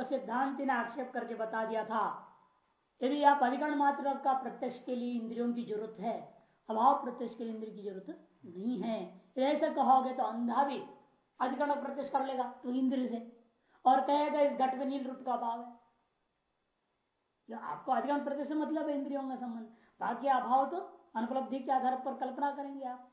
तो सिद्धांति ने आक्षेप करके बता दिया था। यदि आप अधिकरण मात्र का प्रत्यक्ष के लिए इंद्रियों की ज़रूरत है, अभाव प्रत्यक्ष के लिए इंद्रिय की ज़रूरत नहीं है। ऐसा कहोगे तो अंधा भी अधिकरण प्रत्यक्ष कर लेगा तो इंद्र से। और कहेगा, इस घट में नील रूप का अभाव है। जो आपको अधिकरण प्रत्यक्ष मतलब इंद्रियों का संबंध। बाकी अभाव तो अनुपलब्धि के आधार पर कल्पना करेंगे आप।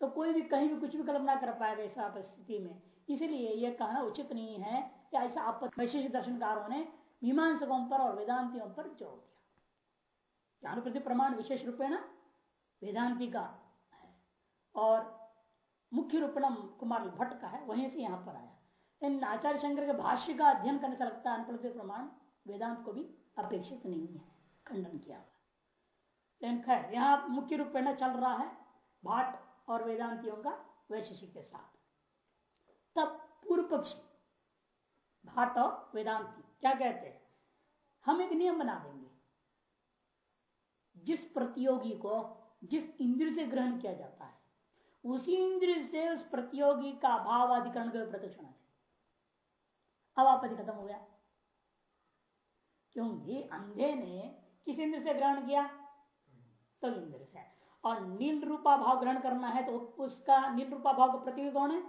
तो कोई भी, कहीं भी कुछ भी कल्पना कर पाएगा इस स्थिति में। इसलिए यह कहना उचित नहीं है कि ऐसा आप वैशेषिक दर्शनकारों ने मीमांसकों पर और वेदांतियों पर जोड़ दिया। अनुप्रति प्रमाण विशेष रूपे ना वेदांति का है और मुख्य रूपणम कुमार भट्ट का है, वहीं से यहाँ पर आया। इन आचार्य शंकर के भाष्य का अध्ययन करने से लगता है, अनुप्रति प्रमाण वेदांत को भी अपेक्षित नहीं है, खंडन किया लेकिन खैर, यहाँ मुख्य रूप में चल रहा है भाट और वेदांतियों का वैशेषिक के साथ। तब पूर्व पक्षी भाट वेदांति। क्या कहते हैं? हम एक नियम बना देंगे। जिस प्रतियोगी को जिस इंद्र से ग्रहण किया जाता है उसी इंद्र से उस प्रतियोगी का भाव अधिकरण का प्रत्यक्ष होना चाहिए। अब आपत्ति खत्म हो गया। क्योंकि अंधे ने किस इंद्र से ग्रहण किया? तो इंद्र से। और नील रूपा भाव ग्रहण करना है तो उसका नील रूपा भाव का प्रतियोगी कौन है?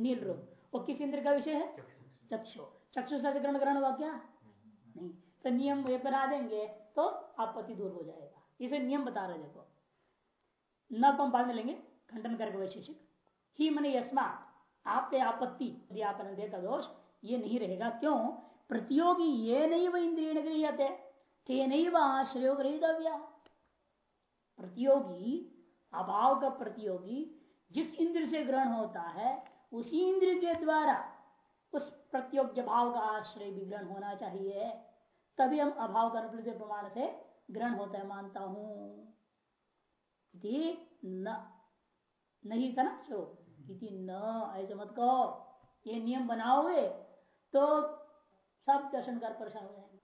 नील रूप वो किस इंद्र का विषय है? चक्षु। चक्षु से ग्रहण ग्रहण हुआ क्या? नहीं। तो नियम ये बना देंगे तो आपत्ति दूर हो जाएगा। इसे नियम बता रहे देखो। न कम बाद में लेंगे, खंडन करके वैशेषिक ही मन यस्मा आपके आपत्ति, यदि आपने देखा दोष, ये नहीं रहेगा। क्यों? प्रतियोगी ये नहीं वह इंद्रिय गृहते थे नहीं वह आश्रय गृहितव्या। प्रतियोगी, अभाव का प्रतियोगी, जिस इंद्र से ग्रहण होता है, उसी इंद्र के द्वारा, उस प्रत्योग्य भाव का आश्रय भी ग्रहण होना चाहिए। तभी हम अभाव का प्रमाण से ग्रहण होता है, मानता हूँ। न, नहीं था ना शुरू? इति न, ऐसे मत कहो। ये नियम बनाओगे तो सब दर्शन कर परेशान हो जाएँगे।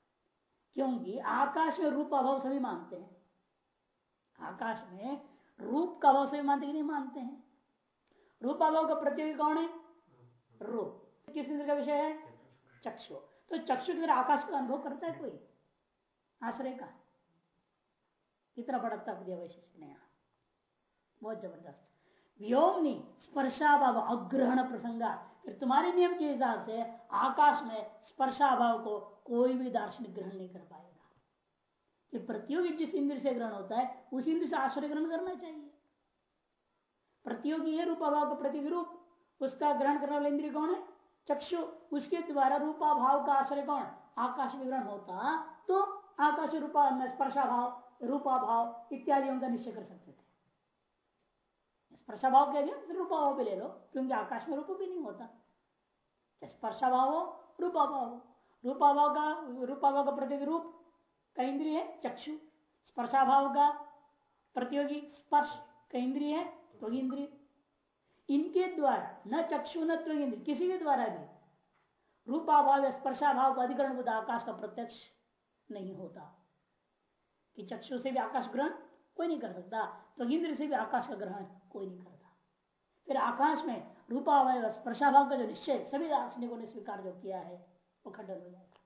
क्योंकि आकाश में रूप अभाव सभी मानते हैं। आकाश में रूप का अभाव सभी मानते कि नहीं मानते हैं? रूप अभाव का प्रतियोगी कौन है? रूप। किस इंद्र का विषय है? चक्षु। तो चक्षु के आकाश का अनुभव करता है कोई? आश्रय का? इतना बड़ा तप दिया वैशिष्ट ने बहुत ज़बरदस्त। व्योमनी स्पर्शाभाव अग्रहण प्रसंगा। फिर तुम्हारे नियम के हिसाब से आकाश में स्पर्शाभाव को कोई भी दार्शनिक ग्रहण नहीं कर पाएगा। कि प्रतियोगी जिस इंद्र से ग्रहण होता है, उस इंद्र से आश्रय ग्रहण करना चाहिए। प्रतियोगी है रूपाभाव का प्रतीक रूप, उसका ग्रहण करने वाला इंद्रिय कौन है? चक्षु, उसके द्वारा रूपा भाव का आश्रय कौन? आकाश ग्रहण होता तो आकाश रूपा स्पर्शा भाव, रूपा भाव इत्यादियों का निश्चय कर सकते थे। स्पर्शाभाव कह दिया रूपाभाव भी ले लो, क्योंकि आकाश में रूप भी नहीं होता। स्पर्शाभाव हो रूपाभाव हो। रूपाभाव का रूपाभाव का प्रतीक रूप का इंद्रिय है? चक्षु। स्पर्शाभाव का प्रतियोगी स्पर्श का इंद्रिय है? तो इंद्रिय। इनके द्वारा, न चक्षु, न किसी के द्वारा भी रूपाभाव या स्पर्शाभाव का अधिकरण बुद्ध आकाश का प्रत्यक्ष नहीं होता। कि चक्षु से भी आकाश ग्रहण कोई नहीं कर सकता तो इंद्र से भी आकाश का ग्रहण कोई नहीं करता। फिर आकाश में रूपावय स्पर्शाभाव का जो निश्चय, सभी दार्शनिकों ने स्वीकार जो किया है, वो खंडन हो जाएगा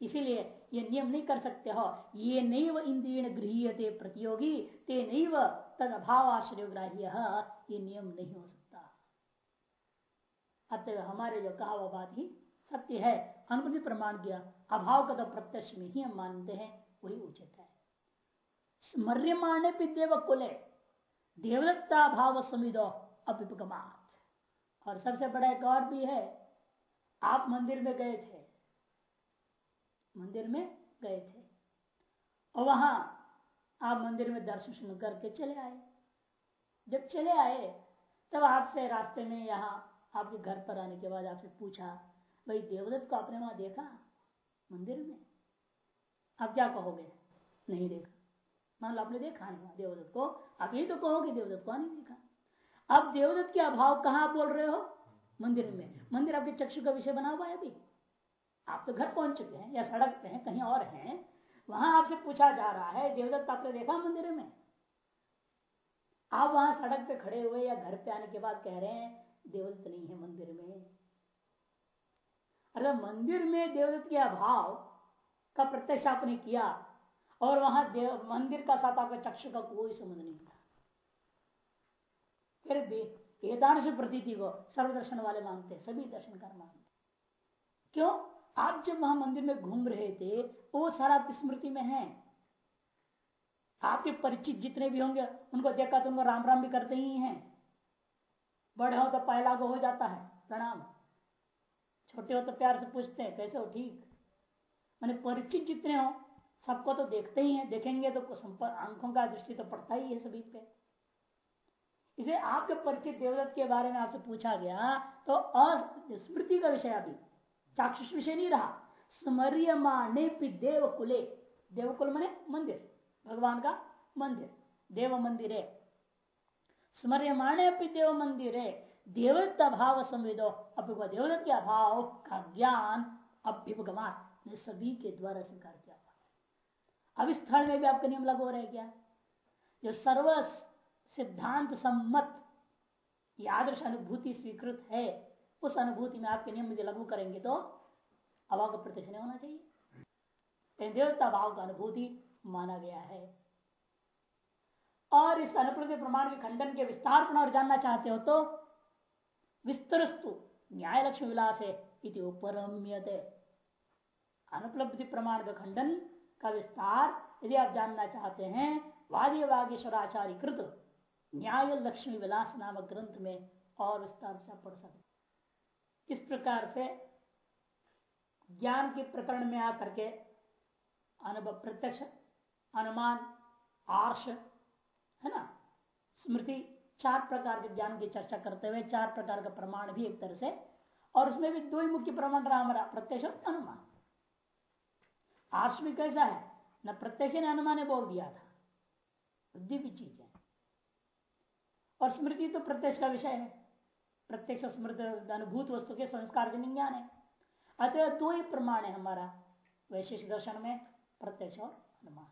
इसीलिए ये नियम नहीं कर सकते हो। ये नहीं व इंद्रिय गृहते प्रतियोगी, ते नहीं व तद अभाव आश्रय ग्राह्य ये नियम नहीं हो सकता। अतः हमारे जो कहा वह बात ही, सत्य है, अनुपति प्रमाण किया, अभाव का तो प्रत्यक्ष में ही हम मानते हैं, वही उचित है। स्मर्यमाणे देव कुले, देवदत्ता भाव समिदो अभिपगमात और सबसे बड़ा एक और भी है, आप मंदिर में गए थे, मंदिर में गए थे, और वहाँ आप मंदिर में दर्शन शुरू करके चले आए। जब चले आए, तब आपसे रास्ते में यहाँ आपके घर पर आने के बाद आपसे पूछा, भाई, देवदत्त को आपने वहाँ देखा मंदिर में? आप क्या कहोगे? नहीं देखा। मान लो आपने देखा नहीं देवदत्त को। आप यही तो कहोगे देवदत्त को नहीं देखा। अब देवदत्त के अभाव कहाँ बोल रहे हो? मंदिर में। मंदिर आपके चक्षु का विषय बना हुआ है अभी। आप तो घर पहुँच चुके हैं या सड़क पे हैं, कहीं और हैं वहाँ आपसे पूछा जा रहा है, देवदत्त आपने देखा मंदिर में? आप वहाँ सड़क पे खड़े हुए या घर पे आने के बाद कह रहे हैं, देवदत्त नहीं है मंदिर में। अगर मंदिर में देवदत्त के अभाव का प्रत्यक्ष आपने किया, और वहाँ मंदिर का साथ आपका चक्षु का कोई संबंध नहीं था। फिर भी वेदांश प्रतीति को सर्वदर्शन वाले मानते सभी दर्शन कर मानते क्यों? आप जब वहाँ मंदिर में घूम रहे थे, वो सारा आपकी स्मृति में है। आपके परिचित जितने भी होंगे, उनको देखा तो उनको राम राम भी करते ही हैं। बड़े हो तो पहला को हो जाता है, प्रणाम। छोटे हो तो प्यार से पूछते हैं, कैसे हो, ठीक? मैंने परिचित जितने हो, सबको तो देखते ही हैं, देखेंगे तो आँखों का दृष्टि तो पड़ता ही है सभी पे। इसे आपके परिचित देवदत्त के बारे में आपसे पूछा गया तो अस्मृति का विषय अभी। चाक्षुष विषय नहीं रहा। स्मर्यमाणे देव कुले देवकुल। मने मंदिर। भगवान का मंदिर। देव मंदिर। है स्मर्यमाणे अपनी देव मंदिर। है देवदत्त अभाव संवेदो। अभ्युग देवदत्त के अभाव का ज्ञान अभ्युपगमान सभी के द्वारा स्वीकार किया। अब इस स्थल में भी आपका नियम लागू हो रहा क्या? जो सर्व सिद्धांत सम्मत आदर्श अनुभूति स्वीकृत है उस अनुभूति में आपके नियम यदि लागू करेंगे तो अभाव का प्रत्यक्ष नहीं होना चाहिए। देवता भाव का अनुभूति माना गया है। और इस अनुप्रति प्रमाण के खंडन के विस्तार और जानना चाहते हो तो विस्तरस्तु न्याय लक्ष्मी विलास है अनुपलब्धि प्रमाण का खंडन का विस्तार यदि आप जानना चाहते हैं, वादी वागेश्वराचार्य कृत न्याय लक्ष्मी विलास नामक ग्रंथ में और विस्तार से पढ़ सकते इस प्रकार से ज्ञान के प्रकरण में आकर के अनुभव, प्रत्यक्ष, अनुमान आर्ष है ना? स्मृति, चार प्रकार के ज्ञान की चर्चा करते हुए चार प्रकार का प्रमाण भी एक तरह से, और उसमें भी दो ही मुख्य प्रमाण रहा हमारा प्रत्यक्ष और अनुमान। आर्ष भी कैसा है? न प्रत्यक्ष ने अनुमान ने बोल दिया था। बुद्धि भी चीज़ है। और स्मृति तो प्रत्यक्ष का विषय है। प्रत्यक्ष स्मृति अनुभूत वस्तु के संस्कार के ज्ञान है। अतः दो ही प्रमाण है हमारा वैशिष्ट दर्शन में प्रत्यक्ष और अनुमान।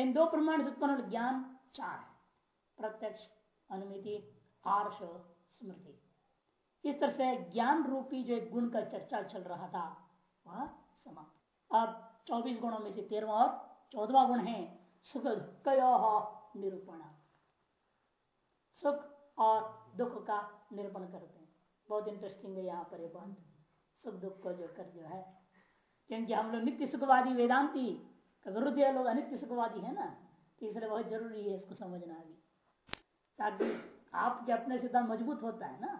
इन दो प्रमाण से उत्पन्न ज्ञान चार है, प्रत्यक्ष, अनुमिति, आर्ष, स्मृति। इस तरह से ज्ञान रूपी जो एक गुण का चर्चा चल रहा था, वह समाप्त। अब चौबीस गुणों में से तेरवा और चौदवा गुण है, सुख दुख निरूपण। सुख और दुख का निरूपण करते हैं। बहुत इंटरेस्टिंग है यहाँ पर ये बात। सुख दुख को जो कर जो है, क्योंकि हम लोग नित्य सुखवादी वेदांति विरुद्ध लोग अनित्य सुखवादी है ना तो इसलिए बहुत ज़रूरी है इसको समझना भी। ताकि आपके अपने सिद्धांत मज़बूत होता है ना,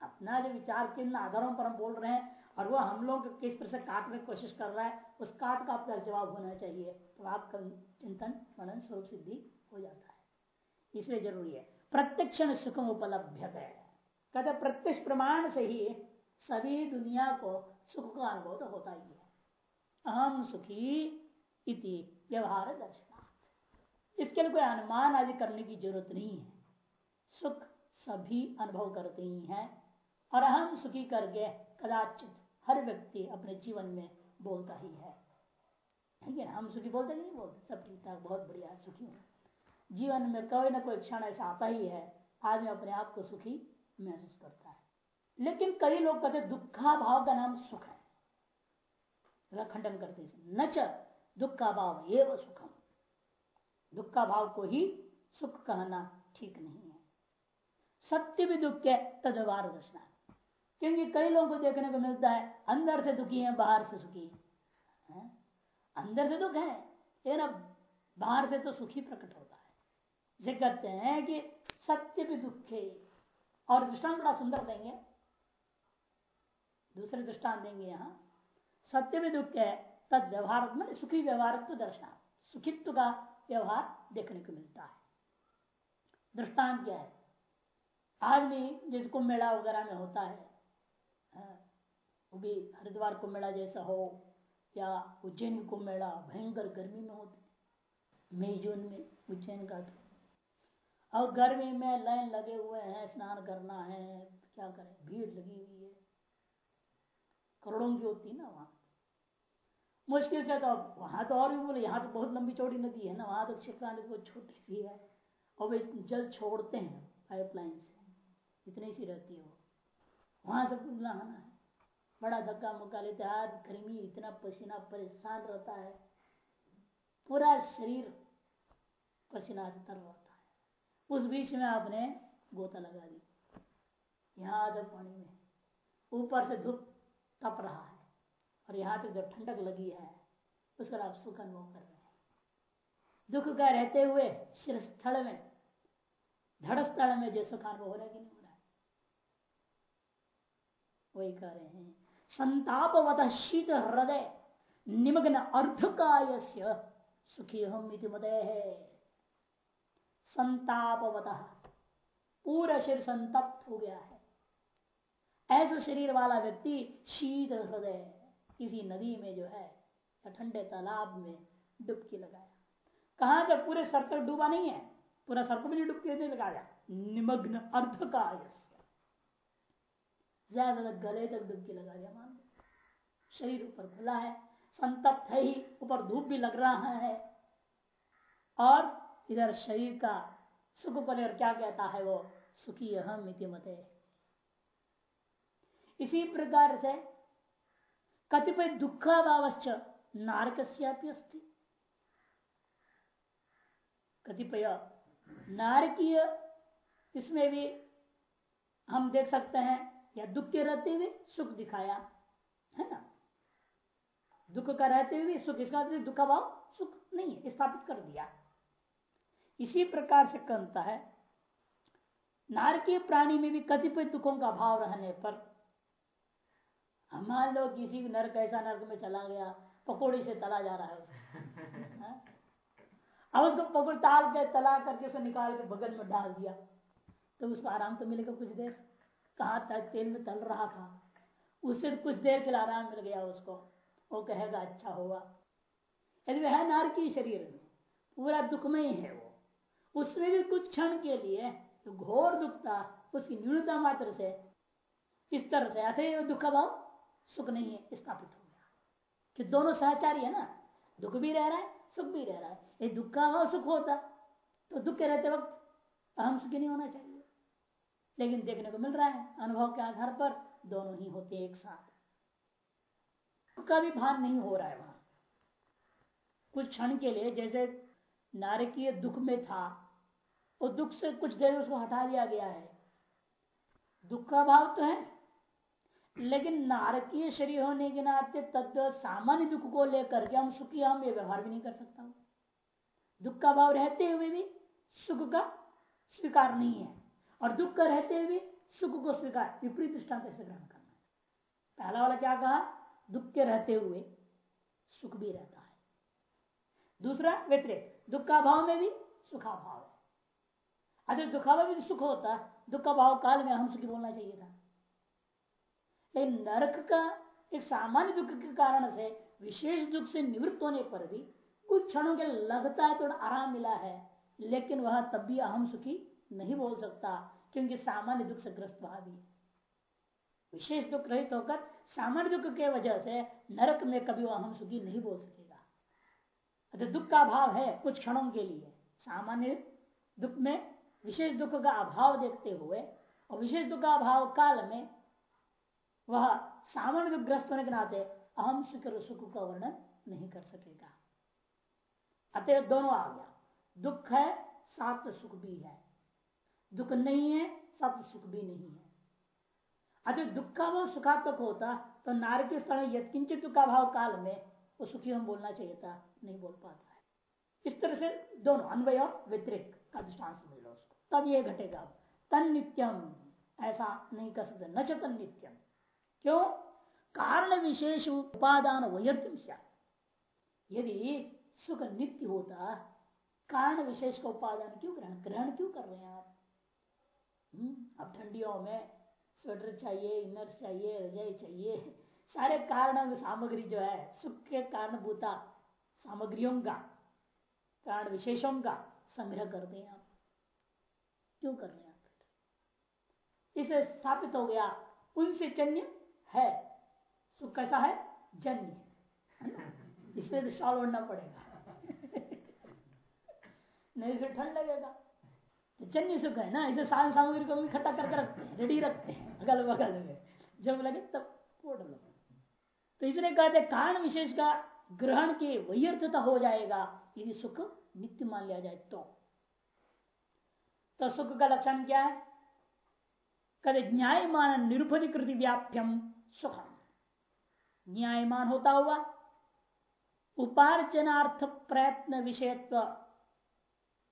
अपना जो विचार किन आधारों पर हम बोल रहे हैं, और वो हम लोग किस तरह से काटने की कोशिश कर रहा है, उस काट का आपका जवाब होना चाहिए। तो आपका चिंतन, मनन, स्वरूप सिद्धि हो जाता है। इसलिए ज़रूरी है। प्रत्यक्ष सुखम उपलब्ध है कहते, प्रत्यक्ष प्रमाण से ही सभी दुनिया को सुख का अनुभव तो होता ही है। अहम सुखी इति व्यवहार दर्शनार्थ इसके लिए कोई अनुमान आदि करने की ज़रूरत नहीं है। सुख सभी अनुभव करते ही हैं। और अहम सुखी करके कदाचित हर व्यक्ति अपने जीवन में बोलता ही है। ठीक है हम सुखी बोलते नहीं बोलते? सब ठीक ठाक बहुत बढ़िया, सुखी हूँ। जीवन में कोई ना कोई क्षण ऐसा आता ही है, आदमी अपने आप को सुखी महसूस करता है। लेकिन कई लोग कहते दुखा भाव का नाम सुख है। खंडन करते न च दुखा भाव एवं सुखम। दुखा भाव को ही सुख कहना ठीक नहीं है। सत्य भी दुख है तदवार दर्शना क्योंकि कई लोगों को देखने को मिलता है, अंदर से दुखी है, बाहर से सुखी है। अंदर से दुख है, लेकिन बाहर से तो सुखी प्रकट होता है जिसे कहते हैं कि सत्य भी दुख है। और दृष्टांत बड़ा सुंदर देंगे। दूसरे दृष्टांत देंगे यहाँ। सत्य भी दुख है, तद व्यवहार, मैंने सुखी व्यवहार तो दर्शना। सुखित्व का व्यवहार देखने को मिलता है। दृष्टांत क्या है? आदमी जिसको मेला वगैरह में होता है वो भी हरिद्वार को मेला जैसा हो, या उज्जैन को मेला, भयंकर गर्मी में होते मई, जून में उज्जैन का तो और गर्मी में लाइन लगे हुए हैं, स्नान करना है, क्या करें? भीड़ लगी हुई है। करोड़ों की होती ना वहाँ। मुश्किल से तो वहाँ तो और भी बोले, यहाँ तो बहुत लंबी चौड़ी नदी है ना, वहाँ तो छिपरा नदी बहुत छोटी सी है। और वे जल छोड़ते हैं पाइपलाइन से इतनी सी रहती है वो। वहाँ कुछ नहाना है। बड़ा धक्का मुक्का लेते हाथ गर्मी इतना पसीना परेशान रहता है। पूरा शरीर पसीना से तर उस बीच में आपने गोता लगा दी। यहाँ तक पानी में। ऊपर से धूप तप रहा है और यहाँ तक जो ठंडक लगी है, उसका आप सुख अनुभव कर रहे हैं। दुख का रहते हुए स्थल में धड़ स्थल में जो सुख अनुभव हो रहा है कि नहीं हो रहा है? वही कह रहे हैं, संतापवत शीत हृदय, निमग्न अर्धकाय सुखी हम मदय। है संतापवत। पूरा शरीर संतप्त हो गया है। ऐसा शरीर वाला व्यक्ति शीत हृदय किसी नदी में जो है, या ठंडे तालाब में डुबकी लगाया। कहा पे? पूरे सर तक डूबा नहीं है। पूरा सर को भी डुबकी नहीं लगाया। निमग्न अर्थ का ज़्यादा गले तक डुबकी लगा दिया, मान शरीर ऊपर खुला है, संतप्त है ही, ऊपर धूप भी लग रहा है। और इधर शरीर का सुख पर क्या कहता है वो? सुखी अहम इति मते। इसी प्रकार से कतिपय दुखाभावश्च नारक अस्ति। कतिपय नारकीय इसमें भी हम देख सकते हैं, या दुख के रहते हुए सुख दिखाया, है ना? दुख का रहते हुए सुख, इसका दुख भाव सुख नहीं है, स्थापित कर दिया। इसी प्रकार से कहता है। नारकीय प्राणी में भी कतिपय दुखों का भाव रहने पर मान लो किसी नर्क ऐसा नर्क में चला गया पकौड़ी से तला जा रहा है हाँ? अब उसको पकड़ ताल के तला करके उसे निकाल के बगल में डाल दिया तो उसको आराम तो मिलेगा कुछ देर। कहा तक तेल में तल रहा था? उससे कुछ देर के लिए आराम मिल गया उसको। वो कहेगा अच्छा होगा यदि है नार की शरीर में पूरा दुखमय है वो। उसमें भी कुछ क्षण के लिए तो घोर दुख था उसकी न्यूनता मात्र से, इस तरह से ऐसे दुख का भाव सुख नहीं है, स्थापित हो गया। कि दोनों सहचारी है ना? दुख भी रह रहा है, सुख भी रह रहा है। ये दुख का भाव सुख होता तो दुख के रहते वक्त अहम सुखी नहीं होना चाहिए। लेकिन देखने को मिल रहा है, अनुभव के आधार पर दोनों ही होते एक साथ। का भी भान नहीं हो रहा है वहाँ। कुछ क्षण के लिए, जैसे नारकीय दुख में था। और दुख से कुछ देर उसको हटा दिया गया है। दुख का भाव तो है। लेकिन नारकीय शरीर होने के नाते तत्व सामान्य दुख को लेकर के हम सुखी हम ये व्यवहार भी नहीं कर सकता। दुख का भाव रहते हुए भी सुख का स्वीकार नहीं है। और दुख का रहते हुए भी सुख को स्वीकार, विपरीत दृष्टांत से ग्रहण करना पहला वाला क्या कहा? दुख के रहते हुए सुख भी रहता है। दूसरा व्यतिरिक दुख का भाव में भी सुखा भाव है। अगर दुखा भाव में भी सुख होता दुख का भाव काल में हम सुखी बोलना चाहिए था। लेकिन नरक का, एक सामान्य दुख के कारण से, विशेष दुख से निवृत्त होने पर भी, कुछ क्षणों के लगता है थोड़ा आराम मिला है, लेकिन वह तब भी अहम सुखी नहीं बोल सकता, क्योंकि सामान्य दुख से ग्रस्त भावी विशेष दुख रहित होकर, सामान्य दुख के वजह से नरक में कभी वह अहम सुखी नहीं बोल सकेगा अगर दुख का अभाव है कुछ क्षणों के लिए। सामान्य दुख में विशेष दुख का अभाव देखते हुए और विशेष दुख का अभाव काल में वह सामान्य दुख ग्रस्त होने के नाते अहम सुख सुख का वर्णन नहीं कर सकेगा। अतः दोनों आ गया। दुख है सात सुख भी है। दुख नहीं है सात सुख भी नहीं है। अतः दुख का वो सुखात्मक होता तो नार के स्थल यथकिंचित दुखा भाव काल में वो सुखी हम बोलना चाहिए था नहीं बोल पाता है। इस तरह से दोनों अन्वय और व्यतिरिक का दृष्टान समझ लो उसको। तब ये घटेगा तन नित्यम ऐसा नहीं कर सकते न चतन नित्यम क्यों? कारण विशेष उपादान वयर्थम यदि सुख नित्य होता कारण विशेष का उपादान क्यों ग्रहण ग्रहण क्यों कर रहे हैं आप? हम्म, अब ठंडियों में स्वेटर चाहिए इनर चाहिए रजाई चाहिए सारे कारण सामग्री जो है, सुख के कारणभूता सामग्रियों का, कारण विशेषों का संग्रह करते हैं आप। क्यों कर रहे हैं आप? इसे स्थापित हो गया, उनसे चन्य है। सुख कैसा है? जन्य इसलिए तो शॉल ओढ़ना पड़ेगा। नहीं फिर ठंड लगेगा। तो जन्य सुख है ना? इसे साल सामग्री को इकट्ठा करके रखते हैं, रेडी रखते हैं अगल बगल में। जब लगे तब ओढ़ लो। तो इसलिए कहते कारण विशेष का ग्रहण के वही अर्थता हो जाएगा, यदि सुख नित्य मान लिया जाए तो। तो सुख का लक्षण क्या है? कहते न्यायमान निरुपधिकृति व्याप्यम सुखम। न्यायमान होता हुआ उपार्जनार्थ प्रयत्न विषयत्व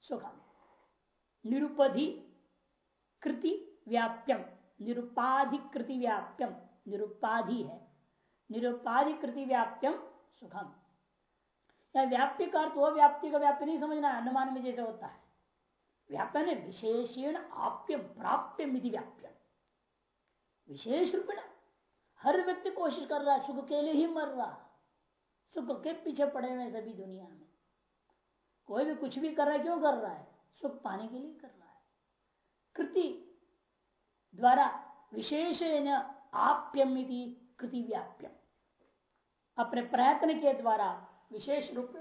सुखम। निरुपधि कृति व्याप्यम, निरुपाधिकृति व्याप्यम, निरुपाधि है। निरुपाधिकृति व्याप्यम सुखम। या व्याप्य का अर्थ वो व्याप्ति का व्याप्य नहीं समझना अनुमान में जैसे होता है। व्याप्य ने विशेषण आप्य प्राप्य मिधि व्याप्य विशेष रूप में हर व्यक्ति कोशिश कर रहा है, सुख के लिए ही मर रहा सुख के पीछे पड़े हुए सभी दुनिया में। कोई भी कुछ भी कर रहा है, क्यों कर रहा है? सुख पाने के लिए कर रहा है। कृति द्वारा विशेष आप्यम कृति व्याप्यम अपने प्रयत्न के द्वारा विशेष रूप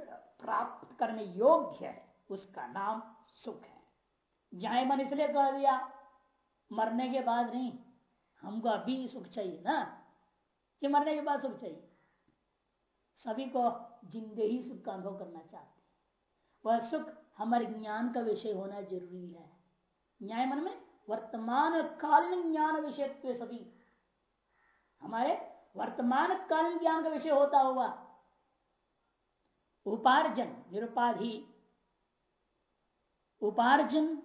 प्राप्त करने योग्य है, उसका नाम सुख है। जाए मन इसलिए कह दिया, मरने के बाद नहीं, हमको अभी सुख चाहिए ना, कि मरने के बाद सुख चाहिए। सभी को जिंदे ही सुख का अनुभव करना चाहते हैं। वह सुख हमारे ज्ञान का विषय होना ज़रूरी है। न्याय मन में वर्तमान कालीन ज्ञान विषय सभी, हमारे वर्तमान कालीन ज्ञान का विषय होता हुआ। उपार्जन, निरुपाधि। उपार्जन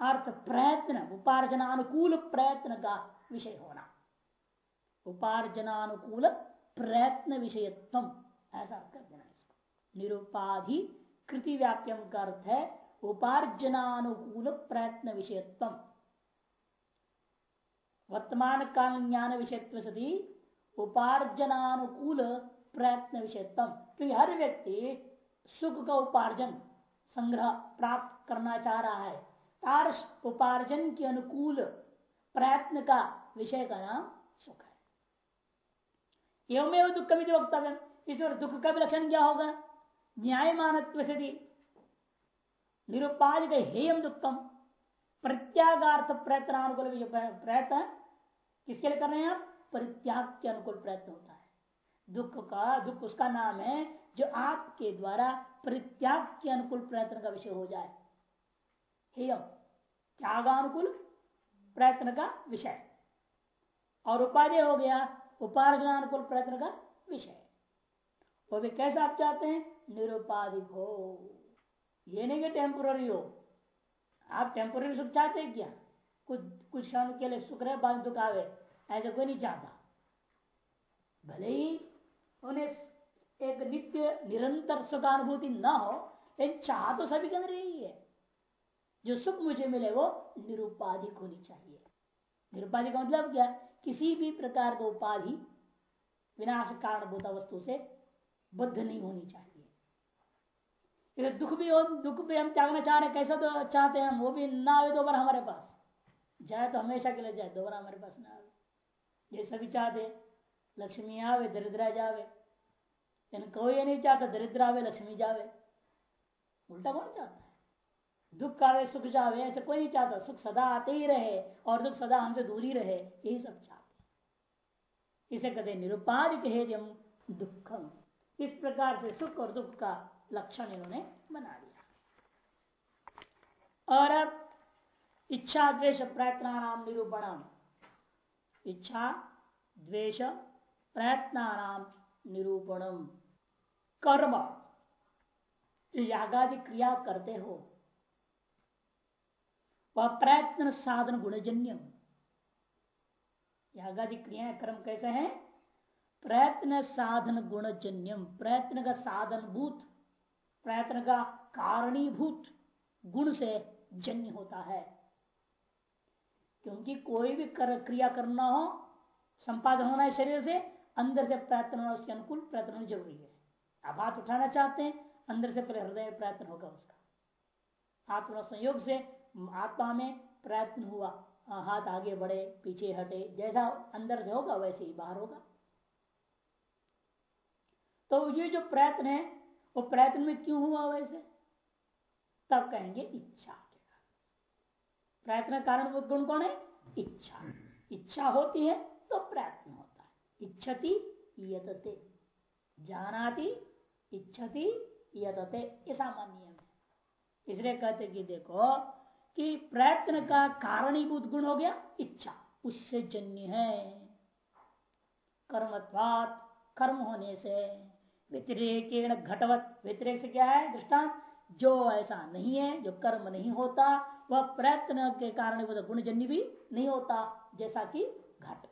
अर्थ प्रयत्न, उपार्जनानुकूल प्रयत्न का विषय होना। उपार्जनानुकूल प्रयत्न विषयत्व ऐसा कर देना इसको। निरुपाधि, कृति व्याप्यम का अर्थ है उपार्जनानुकूल प्रयत्न विषयत्व वर्तमान काल ज्ञान विषयत्व सदी उपार्जनानुकूल प्रयत्न विषयत्व क्योंकि हर व्यक्ति सुख का उपार्जन, संग्रह प्राप्त करना चाह रहा है। तार उपार्जन के अनुकूल प्रयत्न का विषय का नाम सुख है। एवं दुख में वक्तव्य इस पर दुख का भी लक्षण क्या होगा? न्याय मानत्व से निरुपाधिक हेयम दुखम। प्रत्यागार्थ प्रयत्नानुकूल प्रयत्न किसके लिए कर रहे हैं आप? परित्याग के अनुकूल प्रयत्न होता है। दुख का, दुख उसका नाम है जो आपके द्वारा परित्याग के अनुकूल प्रयत्न का विषय हो जाए। त्यागानुकूल प्रयत्न का विषय। और उपाधि हो गया, उपार्जनानुकूल प्रयत्न का विषय। वो भी कैसा आप चाहते हैं? निरुपाधिक हो। ये नहीं कि टेम्पोररी हो। आप टेम्पोररी सुख चाहते क्या? कुछ कुछ क्षण के लिए सुख रहे, बाद दुख आवे। ऐसा कोई नहीं चाहता। भले ही उन्हें एक नित्य निरंतर सुखानुभूति न हो, लेकिन चाह तो सभी के अंदर यही है। जो सुख मुझे मिले वो निरुपाधिक होनी चाहिए। निरुपाधिक का मतलब क्या? किसी भी प्रकार का उपाधि विनाश कारण कारणभूता वस्तु से बद्ध नहीं होनी चाहिए। दुख भी हो, दुख भी हम त्यागना चाह रहे कैसा तो चाहते हैं हम, वो भी ना आवे दोबारा हमारे पास। जाए तो हमेशा के लिए जाए, दोबारा हमारे पास ना आवे ये सभी चाहते लक्ष्मी आवे, दरिद्रा जावे। लेकिन कोई नहीं चाहता, दरिद्र आवे, लक्ष्मी जावे। उल्टा कौन चाहता है? दुख आवे, सुख जावे, ऐसे कोई नहीं चाहता। सुख सदा आते ही रहे और दुख सदा हमसे दूरी रहे, यही सब चाहते इसे कहते निरुपाधिक हेद्यम दुखम। इस प्रकार से सुख और दुख का लक्षण इन्होंने बना दिया। और अब इच्छा द्वेष प्रयत्न नाम निरूपणम। इच्छा, द्वेष प्रयत्न नाम निरूपणम। कर्म। यागादि क्रिया करते हो, वह प्रयत्न साधन गुणजन्यम। यागादि क्रिया कर्म कैसे है? प्रयत्न साधन गुणजन्यम। प्रयत्न का साधन भूत, प्रयत्न का कारणीभूत गुण से जन्य होता है। क्योंकि कोई भी कर, क्रिया करना हो संपादन होना है शरीर से अंदर से प्रयत्न होना उसके अनुकूल प्रयत्न ज़रूरी है। आप हाथ उठाना चाहते हैं अंदर से पहले हृदय में प्रयत्न होगा उसका। आत्मा संयोग से आत्मा में प्रयत्न हुआ हाथ आगे बढ़े पीछे हटे जैसा अंदर से होगा वैसे ही बाहर होगा। तो ये जो प्रयत्न है वो प्रयत्न में क्यों हुआ वैसे? तब कहेंगे इच्छा। प्रयत्न कारण गुण कौन है? इच्छा। इच्छा होती है तो प्रयत्न होता है। इच्छति यतते जानाति, इच्छति यतते ये सामान्य नियम है। इसलिए कहते कि देखो कि प्रयत्न का कारण कारणीभूत गुण हो गया, इच्छा। उससे जन्य है। कर्मत्वात, कर्म होने से। व्यतिरेक घटवत। व्यतिरेक से क्या है? दृष्टांत। जो ऐसा नहीं है, जो कर्म नहीं होता वह प्रयत्न के कारण गुणजन्य भी नहीं होता, जैसा कि घट।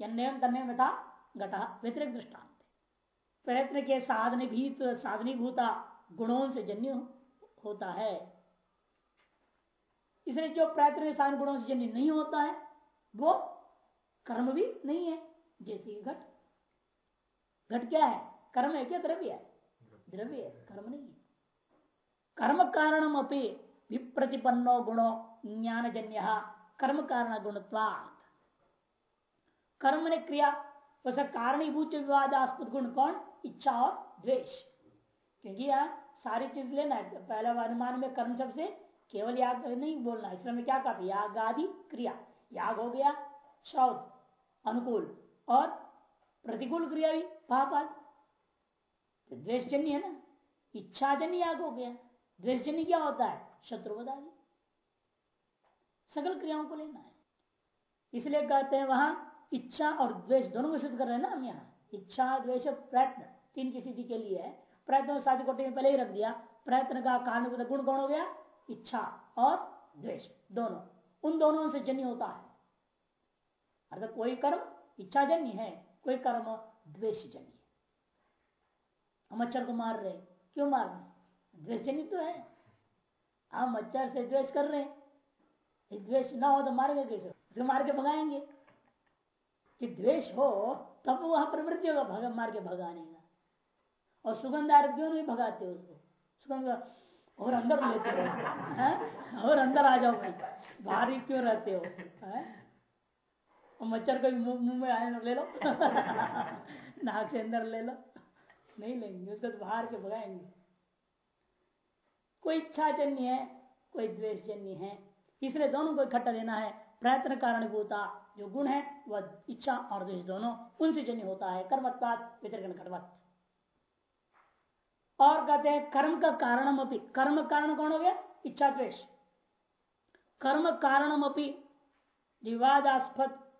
करने में था घट व्यतिरिक दृष्टांत प्रयत्न के साधन भी तो साधनी भूता गुणों से जन्य होता है। इसलिए जो प्रयत्न साधन गुणों से जन्य नहीं होता है, वो कर्म भी नहीं है, जैसे घट। घट क्या है? कर्म है क्या? द्रव्य है। द्रव्य है, कर्म नहीं है। कर्म कारणम अपनी विप्रतिपन्नो गुणो ज्ञान जन्य कर्म कारण गुणत्वाद कर्म ने क्रिया वैसे कारणीभूत विवादास्पद गुण कौन? इच्छा और द्वेष। क्योंकि यार सारी चीज़ लेना है। पहले अनुमान में कर्म सबसे केवल याग नहीं बोलना, इसलिए में क्या कहा याग आदि क्रिया। याग हो गया श्रौत अनुकूल और प्रतिकूल क्रिया भी पाप द्वेष जन्य है ना? इच्छाजन्य याग हो गया। द्वेषजन्य क्या होता है? शत्रुवध आदि। सकल क्रियाओं को लेना है। इसलिए कहते हैं वहाँ इच्छा और द्वेष दोनों को शुद्ध कर रहे हैं ना हम यहाँ। इच्छा, द्वेष प्रयत्न, तीन की स्थिति के लिए है। प्रयत्न शादी कोटे में पहले ही रख दिया। प्रयत्न का कारण गुण कौन हो गया? इच्छा और द्वेष, दोनों। उन दोनों से जन्य होता है। अर्थात कोई कर्म इच्छा जन्य है, कोई कर्म द्वेष जन्य हम मच्छर को मार रहे क्यों मार रहे द्वेष जनित तो है। हम मच्छर से द्वेष कर रहे हैं। द्वेष ना हो तो मारेंगे कैसे? उसे मार के भगाएँगे। कि द्वेष हो, तब वह प्रवृत्ति होगा भग मार के भगाने का। और सुगंध क्यों नहीं भगाते उसको? सुगंध और अंदर लेते हो? और अंदर आ जाओ भाई। बाहर ही क्यों रहते हो? मच्छर को मुँह में आए ले लो। नाक से अंदर ले लो। नहीं लेंगे, उसको तो बाहर के भगाएँगे। कोई इच्छा जन्य है, कोई द्वेष जन्य है। इसलिए दोनों को इकट्ठा लेना है। प्रयत्न कारण भूता जो गुण है, वह इच्छा और द्वेष दोनों उनसे जन्य होता है। कर्मत्वात, वितरण कर्मत और कहते हैं, कर्म का कारणम अपनी कर्म कारण कौन हो गया? इच्छा द्वेष। कर्म कारणम अपनी विवादास्पद,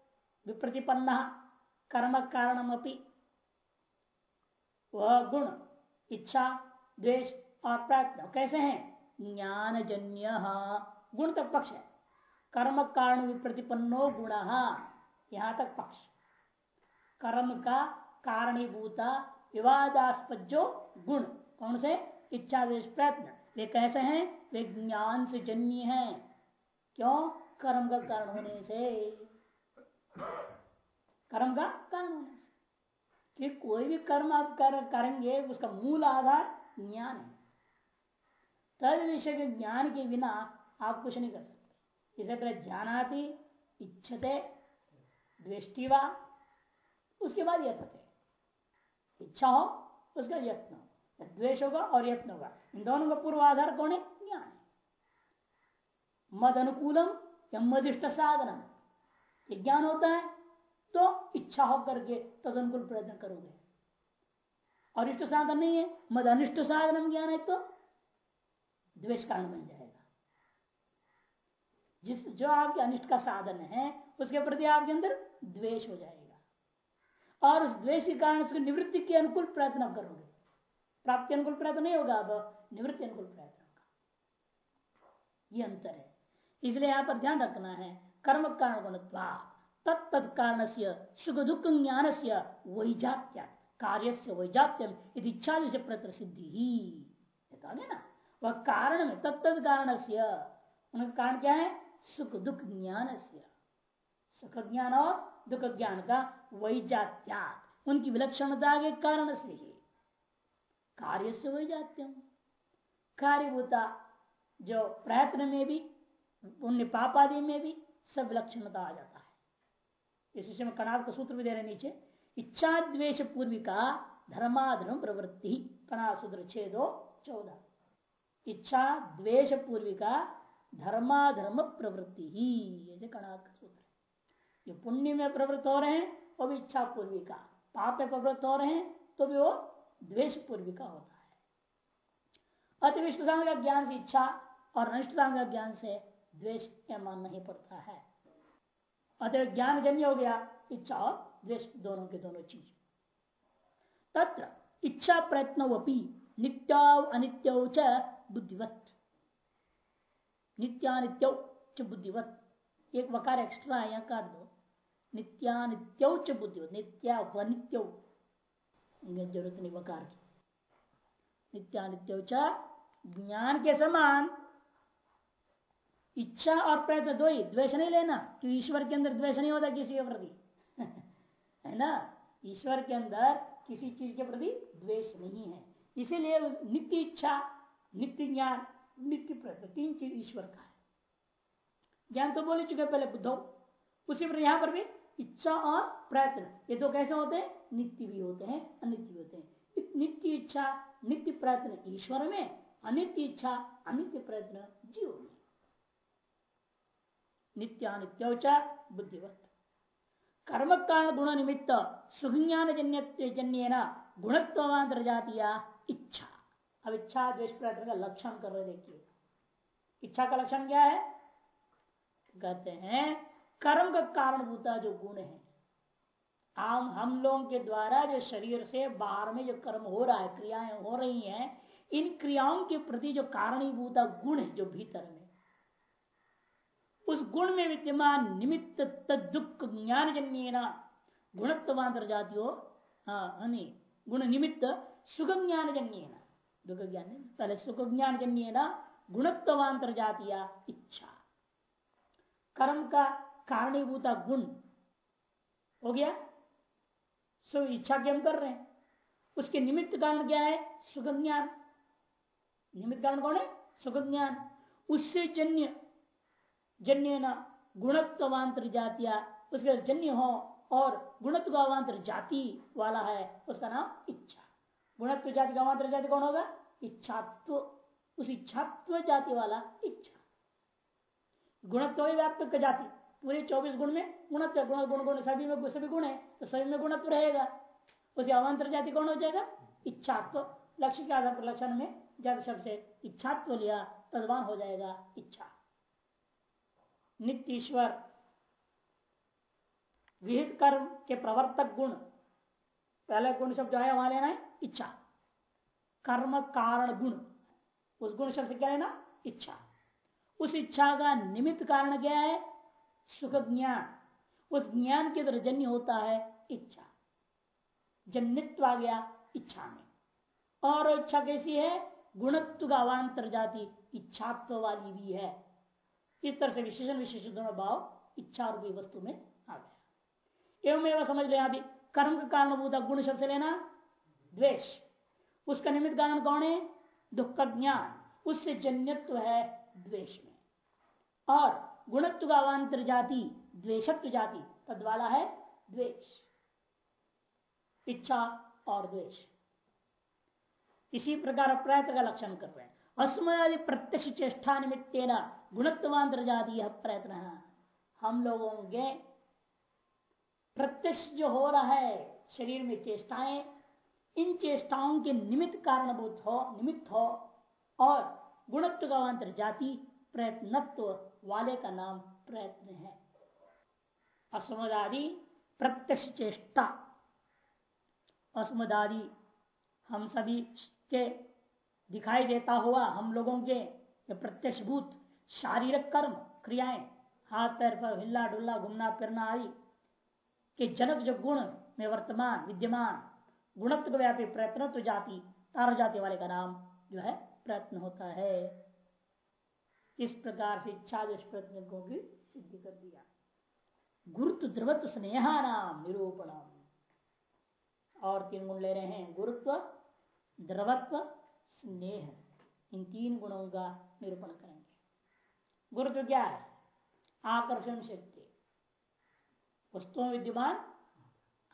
विप्रतिपन्न। कर्म कारणम अपनी वह गुण, इच्छा, द्वेष और प्रयत्न कैसे हैं? ज्ञान जन्य गुण तक पक्ष है। कर्म कारण विप्रतिपन्नो गुण यहाँ तक पक्ष। कर्म का कारणीभूता विवादास्पद जो गुण। कौन से? इच्छा देश प्रयत्न। वे कैसे हैं? वे ज्ञान से जन्य हैं। क्यों? कर्म का कारण होने से। कर्म का कारण होने से। कि कोई भी कर्म आप कर, करेंगे उसका मूल आधार ज्ञान है। तद विषय के ज्ञान के बिना आप कुछ नहीं कर सकते। इसे पहले ज्ञानाति इच्छते, दृष्टिवा, उसके बाद यथते इच्छा हो, उसका यत्न हो। द्वेष होगा और यत्न होगा। इन दोनों का पूर्व आधार कौन है? ज्ञान है। मद अनुकूलम या मदिष्ट साधनम। ज्ञान होता है तो इच्छा हो करके तद अनुकूल प्रयत्न करोगे। और इष्ट साधन नहीं है मद अनिष्ट साधन ज्ञान है तो द्वेष कारण बन जाएगा। जिस, जो आपके अनिष्ट का साधन है, उसके प्रति आपके अंदर द्वेष हो जाएगा। और उस द्वेष के कारण उसकी निवृत्ति के अनुकूल प्रयत्न करोगे। प्राप्ति अनुकूल प्रयत्न नहीं होगा, अब निवृत्ति अनुकूल प्रयत्न होगा। ये अंतर है। इसलिए यहाँ पर ध्यान रखना है, कर्म कारण गुणत्वा तत्त कारण से सुख दुख ज्ञान से वैजात्या कार्य से वैजात्यम इच्छा से प्रसिद्धि ही। कहा ना? वह कारण में तत्त कारण से, उनका कारण क्या है? सुख दुख ज्ञान से। सुख ज्ञान और दुख ज्ञान का वैजात्या उनकी विलक्षणता के कारण से ही। कार्य से वही वैजात्यम कार्यभूता जो प्रयत्न में भी, पुण्य पापादि में भी, सब विलक्षणता आ जाता है। इस विषय में कणाव का सूत्र भी दे रहे नीचे। इच्छा द्वेश पूर्विका धर्माधर्म प्रवृत्ति कणा सूत्र छे दो चौदह। इच्छा द्वेष पूर्विका धर्माधर्म प्रवृत्ति ही, ये कणा सूत्र जो पुण्य में प्रवृत्त हो रहे हैं, वो भी इच्छा पूर्विका। पाप में प्रवृत्त हो रहे हैं तो भी वो द्वेष पूर्विका होता है। अति विष्णु का ज्ञान से इच्छा और अनिष्ट का ज्ञान से द्वेष यह मानना ही पड़ता है। अतः ज्ञान जन्य हो गया, इच्छा और द्वेष दोनों के दोनों चीज़। तत्र इच्छा प्रयत्न नित्या अनित्य बुद्धिवत। नित्यानित्य बुद्धिवत। एक वकार एक्स्ट्रा है काट दो। नित्यानित्य बुद्धिवत। नित्या व नित्य ज़रूरत नहीं वकार की। नित्यानित्य ज्ञान के समान। इच्छा और प्रयत्न दो ही। द्वेष नहीं लेना। कि ईश्वर के अंदर द्वेष नहीं होता किसी के प्रति। है ना? ईश्वर के अंदर किसी चीज़ के प्रति द्वेष नहीं है। इसीलिए नित्य इच्छा नित्य ज्ञान नित्य प्रयत्न तीन चीज़ ईश्वर का है। ज्ञान तो बोले चुके पहले बुद्धो उसी पर यहाँ पर भी इच्छा और प्रयत्न, ये तो कैसे होते हैं? नित्य भी होते हैं, अनित्य भी होते हैं। नित्य इच्छा, नित्य प्रयत्न ईश्वर में, अनित्य इच्छा, अनित्य प्रयत्न जीव में। नित्यानित्य बुद्धिवत। कर्म कारण गुण निमित्त सुज्ञान जन्य जन्य गुणत्वांतर जातिया इच्छा। अब इच्छा प्रयत्न का लक्षण कर रहे देखिए। इच्छा का लक्षण क्या है? कहते हैं, कर्म का कारण कारणभूता जो गुण है, आम हम लोगों के द्वारा जो शरीर से बाहर में जो कर्म हो रहा है, क्रियाएँ हो रही हैं, इन क्रियाओं के प्रति जो कारणीभूता गुण है, जो भीतर में, उस गुण में विद्यमान निमित्त दुख ज्ञान जन्य गुणत्वांतर जातियों हाँ गुण निमित्त सुख ज्ञान जन्य दुख ज्ञान पहले सुख ज्ञान जन्य ना गुणत्वांतर जातिया इच्छा। कर्म का कारणीभूता गुण हो गया। सो इच्छा के हम कर रहे हैं। उसके निमित्त कारण क्या है? सुख ज्ञान निमित्त कारण कौन है? सुख ज्ञान उससे जन्य जन्य न गुणत्वांतर जातिया, उसके जन्य हो और गुणत्व अवान्तर जाति वाला है, उसका नाम इच्छा। गुणत्व जाति का अवान्तर जाति कौन होगा? इच्छात्व। उस इच्छात्व जाति वाला इच्छा। गुणत्व व्याप्त जाति। पूरे चौबीस गुण में गुणत्व, गुण गुण गुण, सभी में सभी गुण है तो सभी में गुणत्व रहेगा। उसके अवान्तर जाति कौन हो जाएगा? इच्छात्व। लक्ष्य के आधार पर लक्षण में जाति शब्द से इच्छात्व लिया, तदवान हो जाएगा इच्छा। नित्य ईश्वर विहित कर्म के प्रवर्तक गुण। पहले गुण शब्द जो है, वहाँ लेना है? इच्छा। कर्म, कारण, गुण। उस गुण शब्द क्या लेना इच्छा। उस इच्छा का निमित्त कारण क्या है? सुख ज्ञान। उस ज्ञान के तरह जन्य होता है इच्छा। जन्यत्व आ गया इच्छा में। और इच्छा कैसी है? गुणत्व का अवान्तर जाति इच्छात्व वाली भी है। इस तरह से विशेषण विशेष दोनों भाव इच्छा रूपी वस्तु में आ गया। एवं एवं समझ ले अभी, कर्म का कारणभूत गुण शब्द से लेना। द्वेष। उसका निमित्त कारण कौन है दुख का ज्ञान। उससे जन्यत्व है द्वेष में। और गुणत्व का अवान्तर जाति द्वेशत्व जाति तद वाला है द्वेष। इच्छा और द्वेष। इसी प्रकार प्रयत्न का लक्षण कर रहे हैं। अस्मदि प्रत्यक्ष चेष्टा निमित्त गुणत्वांतर जाति यह प्रयत्न। हम लोगों के प्रत्यक्ष जो हो रहा है, शरीर में चेष्टाएँ इन चेष्टाओं के निमित्त कारणभूत हो, निमित्त हो और गुणत्व का अंतर जाति प्रयत्नत्व वाले का नाम प्रयत्न है। अस्मदादि प्रत्यक्ष चेष्टा अस्मदादि हम सभी के दिखाई देता हुआ हम लोगों के प्रत्यक्ष भूत शारीरिक कर्म, क्रियाएँ, हाथ पैर पर हिल्ला डुल्ला घूमना फिरना आदि के जनक जो गुण में वर्तमान, विद्यमान गुणत्व व्यापी प्रयत्न तो जाति, तार जाति वाले का नाम जो है प्रयत्न होता है। इस प्रकार से इच्छा प्रयत्न को सिद्धि कर दिया। गुरुत्व द्रवत्व स्नेहा नाम निरूपण और तीन गुण ले रहे हैं, गुरुत्व, द्रवत्व, स्नेह। इन तीन गुणों का निरूपण करेंगे। गुरुत्व क्या है? आकर्षण शक्ति। वस्तुओं विद्यमान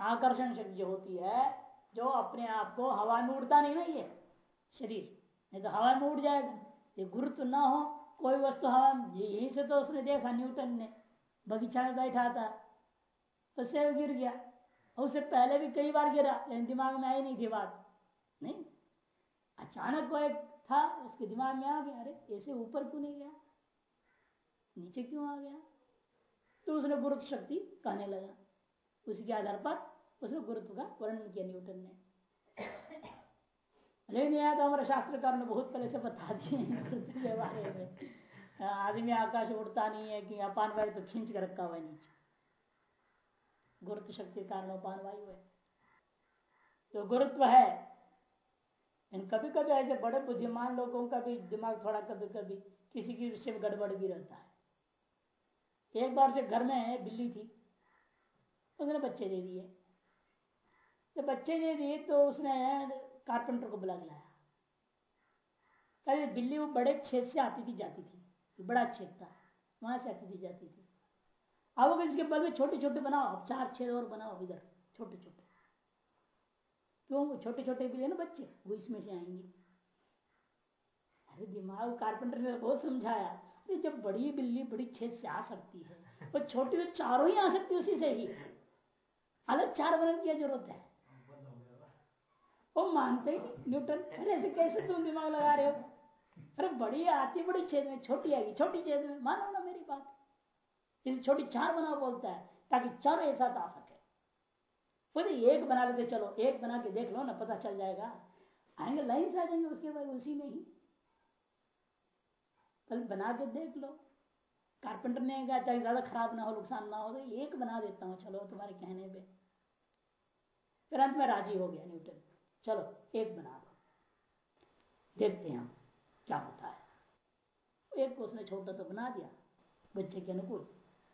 आकर्षण शक्ति जो होती है जो अपने आप को हवा में उड़ता नहीं ना ये शरीर। नहीं तो हवा में उड़ जाएगा। ये गुरुत्व ना हो, कोई वस्तु हवा में। यही से तो उसने देखा न्यूटन ने, बगीचा में बैठा था। उससे गिर गया। उससे पहले भी कई बार गिरा, लेकिन दिमाग में आई नहीं थी बात। नहीं? अचानक वो एक था, उसके दिमाग में आ गया। अरे, ऐसे ऊपर क्यों नहीं गया? नीचे क्यों आ गया? तो उसने गुरुत्व शक्ति कहने लगा। उसी के आधार पर उसने गुरुत्व का वर्णन किया न्यूटन ने। लेकिन यह तो हमारे शास्त्रकार ने बहुत पहले से बता दिए गुरुत्व के बारे में। आदमी आकाश उड़ता नहीं है कि अपान वायु तो खींच कर रखा हुआ है नीचे। गुरुत्व शक्ति कारण अपान वायु है। तो गुरुत्व है। इन कभी कभी ऐसे बड़े बुद्धिमान लोगों का भी दिमाग थोड़ा कभी कभी किसी की विषय में गड़बड़ भी रहता है। एक बार से घर में बिल्ली थी, उसने बच्चे दे दिए। जब बच्चे दे दिए तो उसने कारपेंटर को बुला लाया। बिल्ली वो बड़े छेद से आती थी, जाती थी। बड़ा छेद था, वहाँ से आती थी, जाती थी। अब इसके बल में छोटे छोटे बनाओ, अब चार छेद और बनाओ इधर छोटे छोटे क्यों छोटे छोटे बिल्ली ना बच्चे, वो इसमें से आएँगे। अरे दिमाग कारपेंटर ने बहुत समझाया। अरे जब बड़ी बिल्ली बड़ी छेद से आ सकती है, और छोटी तो चारों ही आ सकती है उसी से ही। अलग चार बनने की ज़रूरत है? वो मानते ही न्यूटन। अरे ऐसे कैसे तुम दिमाग लगा रहे हो? अरे बड़ी आती बड़ी छेद में, छोटी आएगी, छोटी छेद में। मानो ना मेरी बात। इसे छोटी चार बना बोलता है, ताकि चार एक आ सके। बोले एक बना लेते, चलो, एक बना के देख लो ना, पता चल जाएगा। आएँगे लाइन से आ जाएँगे उसके बाद उसी में ही। कल बना के देख लो। कारपेंटर ने कहा, चाहे ज़्यादा खराब ना हो, नुकसान ना हो तो एक बना देता हूँ, चलो तुम्हारे कहने पे। फिर अंत में राज़ी हो गया न्यूटन। चलो, एक बना दो। देखते हैं हम क्या होता है। एक को उसने छोटा सा बना दिया, बच्चे के अनुकूल,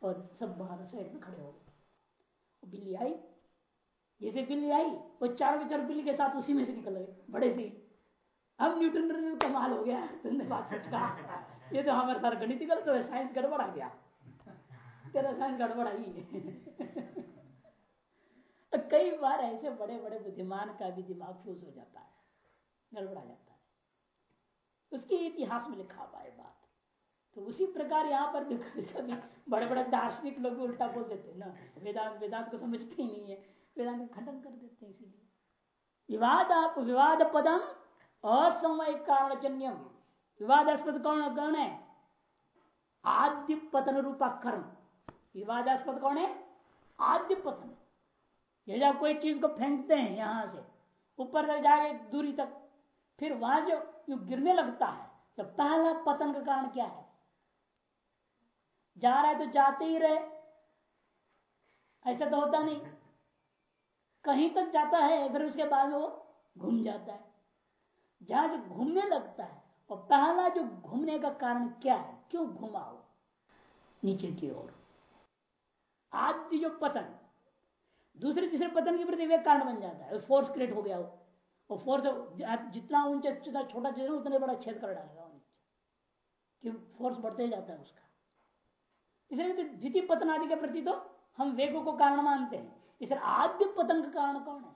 और सब बाहर साइड में खड़े हो गए। बिल्ली आई, जैसे बिल्ली आई, वो चारों के चार बिल्ली के साथ उसी में से निकल गए, बड़े से अब न्यूटन कमाल हो गया, तुमने बात सच कहा। ये तो हमारे सारा गणित गलत तो साइंस गड़बड़ गया। तेरा साइंस गड़बड़ आई कई बार ऐसे बड़े बड़े बुद्धिमान का भी दिमाग फूस हो जाता है, गड़बड़ा जाता है। उसके इतिहास में लिखा हुआ है बात। तो उसी प्रकार यहाँ पर भी कभी कभी बड़े बड़े दार्शनिक लोग भी उल्टा बोल देते हैं ना, वेदांत वेदांत को समझते ही नहीं है, वेदांत खंडन कर देते हैं इसीलिए। विवाद आप, विवाद पदम असमय कारणजन्यम। विवादास्पद कौन कौन है? आद्य पतन रूपा कर्म। विवादास्पद कौन है? आद्य पतन। यदि आप कोई चीज़ को फेंकते हैं यहाँ से, ऊपर तक जाए दूरी तक, फिर वहाँ जो गिरने लगता है तो पहला पतन का कारण क्या है? जा रहा है तो जाते ही रहे। ऐसा तो होता नहीं। कहीं तक जाता है, फिर उसके बाद वो घूम जाता है। जहाँ जो घूमने लगता है, और पहला जो घूमने का कारण क्या है, क्यों घुमा हो नीचे की ओर। आदि जो पतन दूसरे तीसरे पतन के प्रति वे कारण बन जाता है। फोर्स क्रिएट हो गया वो। फोर्स जितना ऊँचा, जितना छोटा चीज़ उतने बड़ा छेद कर डालेगा कि फोर्स बढ़ते जाता है उसका। इसलिए तो द्वितीय पतन आदि के प्रति तो हम वेगों को कारण मानते हैं। इसलिए आद्य पतन का कारण कौन है?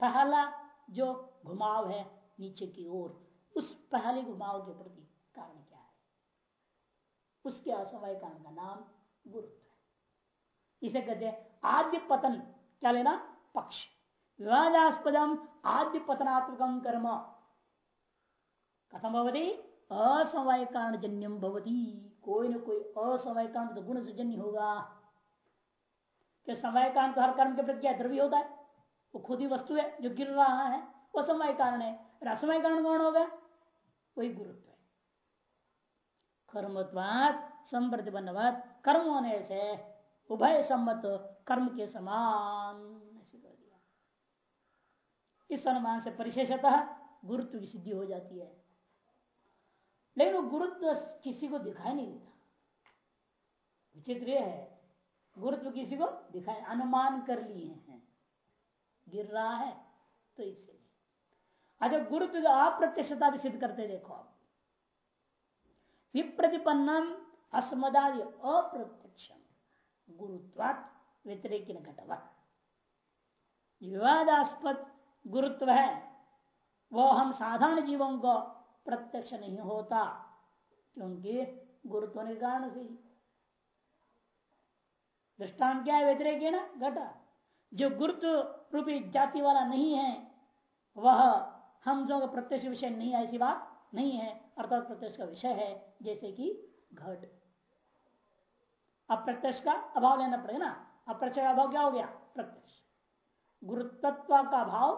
पहला जो घुमाव है नीचे की ओर, उस पहले घुमाव के प्रति कारण क्या है? उसके असमय कारण का नाम गुरुत्व। है इसे कहते हैं आद्य पतन। क्या लेना? पक्ष। विवादास्पदम आद्य पतनात्मक कर्म। कथम भवती? असमय कारण जन्यम भवती। कोई न कोई असमय कारण तो गुण से जन्य होगा। क्या समय कारण तो हर कर्म के प्रति क्या द्रव्य होता है? वो खुद ही वस्तु है जो गिर रहा है। वो समय कारण है। असमय कारण कौन होगा? वही गुरुत्व है। कर्मत्वात संप्रतिबंधवत कर्म होने से उभय सम्मत कर्म के समान इस अनुमान से परिशेषतः गुरुत्व की सिद्धि हो जाती है। लेकिन वो गुरुत्व किसी को दिखाई नहीं देता। विचित्र है, गुरुत्व किसी को दिखाई, अनुमान कर लिए हैं। गिर रहा है तो इसलिए अच्छा गुरुत्व जो अप्रत्यक्षता भी सिद्ध करते देखो आप। विप्रतिपन्नम अस्मदादि अप्रत्यक्षम। गुरुत्वात व्यतिरिक घटवत। विवादास्पद गुरुत्व है, वो हम साधारण जीवों को प्रत्यक्ष नहीं होता, क्योंकि गुरुत्व के कारण से। ही दृष्टान क्या है व्यतिरेक ना घटा। जो गुरुत्व रूपी जाति वाला नहीं है, वह हम जो प्रत्यक्ष विषय नहीं है, ऐसी बात नहीं है। अर्थात प्रत्यक्ष का विषय है, जैसे कि घट। अप्रत्यक्ष का अभाव लेना पड़ेगा ना अप्रत्यक्ष का अभाव क्या हो गया प्रत्यक्ष गुरुत्व का अभाव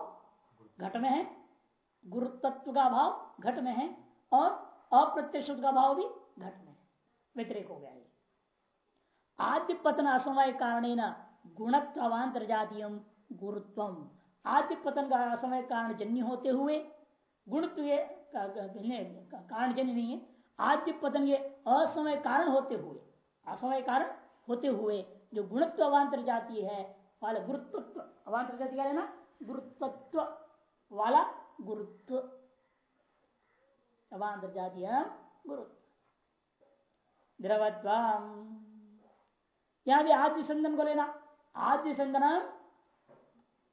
घट में है गुरुत्व का अभाव घट में है और अप्रत्यक्ष का भाव भी घट में है व्यतिरिक हो गया ये आद्य पतन असमय कारण गुणत्वांतर जातीय गुरुत्व आद्य पतन का असमय कारण जन्य होते हुए गुणत्व कारण जन्य नहीं है आद्य पतन के असमय कारण होते हुए असमय कारण होते हुए जो गुणत्व अवान्तर जाति है, वाला गुरुत्व, अवान्तर जाति क्या ना? गुरुत्व वाला गुरुत्व। अवान्तर जाति गुरुत्व। द्रवत्व यहाँ भी आद्य संदन को लेना। आदि संदन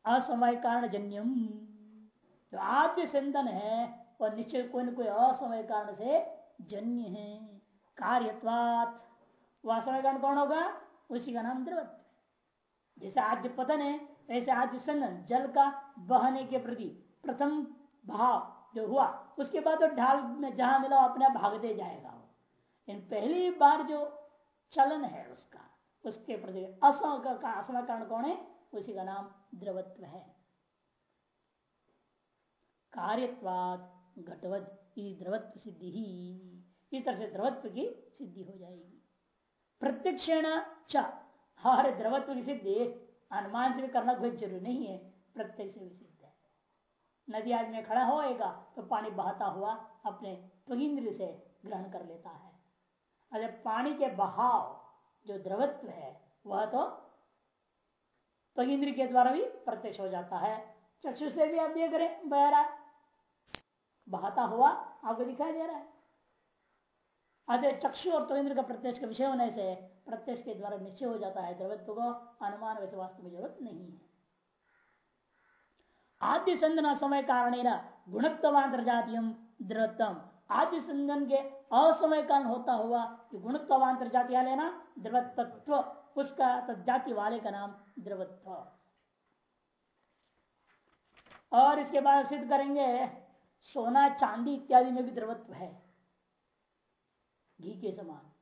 असमय कारण जन्यम जो आद्य संदन है, वह निश्चय कोई न कोई असमय कारण से जन्य है। कार्यत्वात। असमय कारण कौन होगा? उसी का नाम द्रवत्व जैसे आद्य पतन है ऐसे आद्य संदन जल का बहने के प्रति प्रथम भाव जो हुआ, उसके बाद तो ढाल में जहाँ मिला अपने आप भागते जाएगा वो। इन पहली बार जो चलन है उसका, उसके प्रति असम का असम कारण कौन है? उसी का नाम द्रवत्व है। कार्यवाद घटवत द्रवत्व सिद्धि। ही इस तरह से द्रवत्व की सिद्धि हो जाएगी। प्रत्यक्षण हर द्रवत्व की अनुमान से भी करना कोई ज़रूरी नहीं है। प्रत्यक्ष सिद्ध है। नदी आज में खड़ा होएगा तो पानी बहता हुआ अपने त्वगिंद्र से ग्रहण कर लेता है। अरे पानी के बहाव, जो द्रवत्व है, वह तो त्वगिंद्र के द्वारा भी प्रत्यक्ष हो जाता है। चक्षु से भी आप देख रहे बह रहा बहाता हुआ आपको दिखाई दे रहा है। अतः चक्षु और त्वगिंद्र का प्रत्यक्ष का विषय होने से प्रत्यक्ष के द्वारा निश्चय हो जाता है द्रवत्व को, अनुमान वैसे वास्तव में ज़रूरत नहीं है। आद्य संदन समय कारण गुणत्वांतर जातीय द्रवत्म आदि संगन के असमय कारण होता हुआ कि गुणत्वांतर जाति लेना द्रवत्व उसका जाति वाले का नाम द्रवत्व। और इसके बाद सिद्ध करेंगे, सोना, चांदी इत्यादि में भी द्रवत्व है। घी के समान।